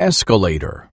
escalator.